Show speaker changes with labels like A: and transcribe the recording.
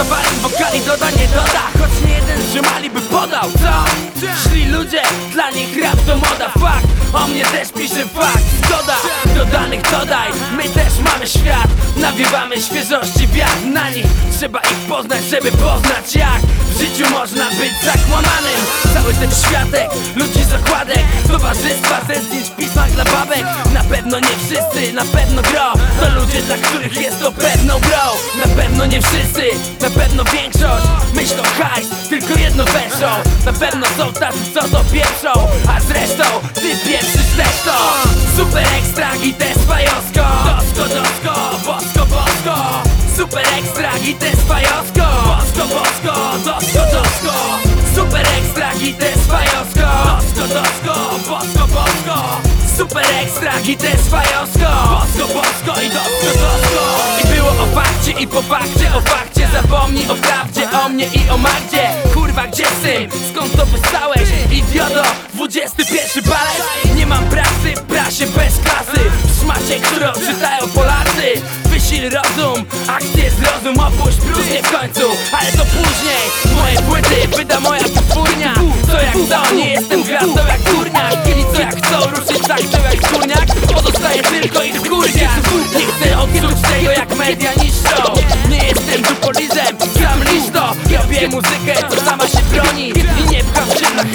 A: kawałek wokali doda, nie doda Choć nie jeden z by podał, co? Szli ludzie, dla nich rap to moda, fakt O mnie też pisze fakt, zgoda Dodanych dodaj, my też mamy świat Nawiewamy świeżości wiatr na nich. Trzeba ich poznać, żeby poznać jak W życiu można być zakłamanym. Cały ten światek, ludzi zakładek Towarzystwa ze zdjęć w pismach dla babek. Na pewno nie wszyscy, na pewno gro. To ludzie, dla których jest to pewną grą Na pewno nie wszyscy, na pewno większość. Myślą hajs, tylko jedno wężą Na pewno są tacy, co to pieprzą. A zresztą, ty pieprzysz też to Super ekstra, gites fajosko Dosko, dosko, bosko, bosko. Super ekstra, gites fajosko Bosko, bosko, dosko, dosko. Super ekstra, gites fajosko Dosko, dosko, bosko, bosko. Super ekstra, gites fajosko Bosko, bosko i dosko, dosko i po fakcie O fakcie zapomnij o prawdzie O mnie i o Magdzie. Kurwa, gdzie syn? Skąd to wystałeś? Idioto, 21 balet Nie mam pracy prasie bez klasy W szmacie, którą czytają Polacy. Wysil rozum, akcję zrozum Opuść próżnię w końcu, ale to później. Moje płyty wyda moja wytwórnia Co jak to, nie jestem gwiazdą jak górniak. Kiedy co jak chcą, ruszyć tak to jak górniak. Pozostaje tylko ich kurnia Nie chcę odczuć tego jak media muzykę, to sama się broni I nie pcha w czynach,